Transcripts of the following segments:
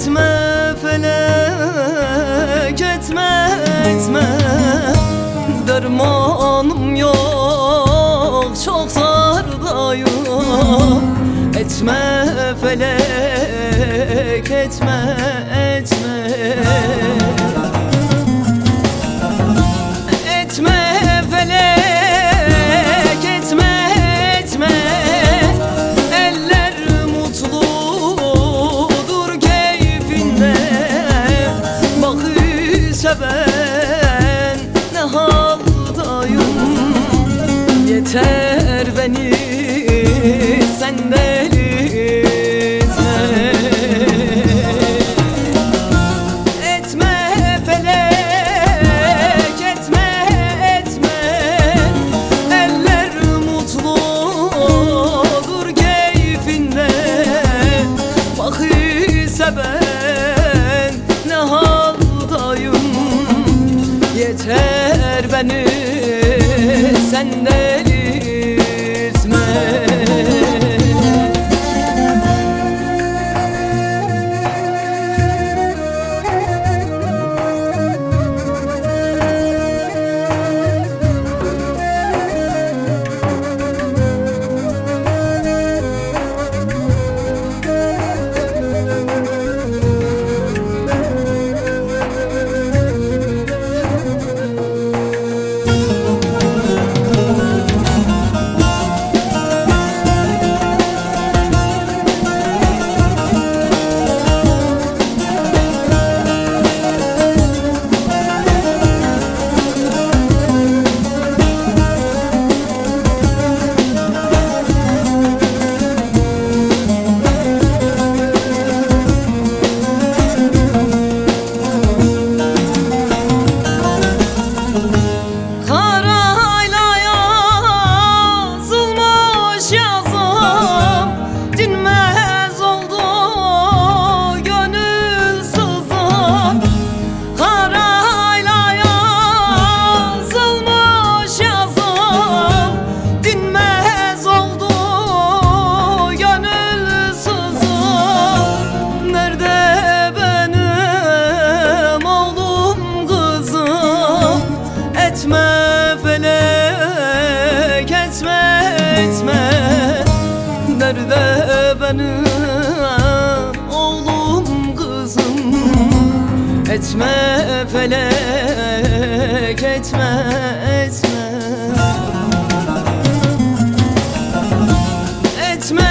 etme felek etme etme. Dermanım yok çok zardayım. Etme felek etme etme. Seven ne haldayım? Yeter beni senden benim oğlum kızım. Etme felek etme etme. Etme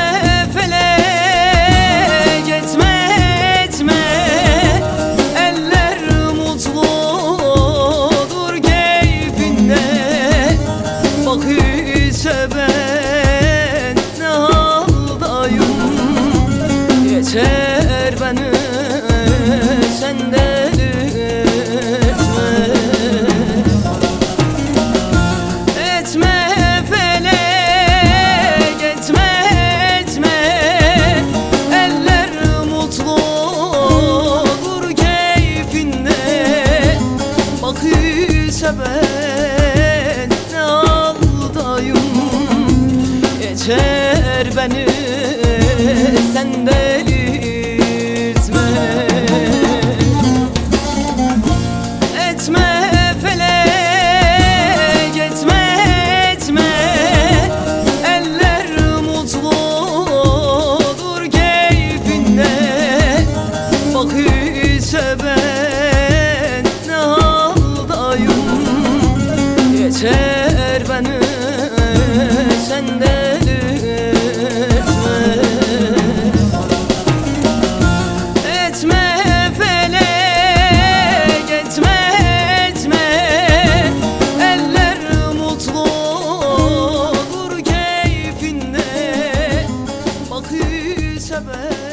felek etme Eller mutludur keyfinde. Bakı seven senden etme Etme felek etme etme. Eller mutludur keyfinde. Bakı seven ne haldayım? Yeter beni senden remember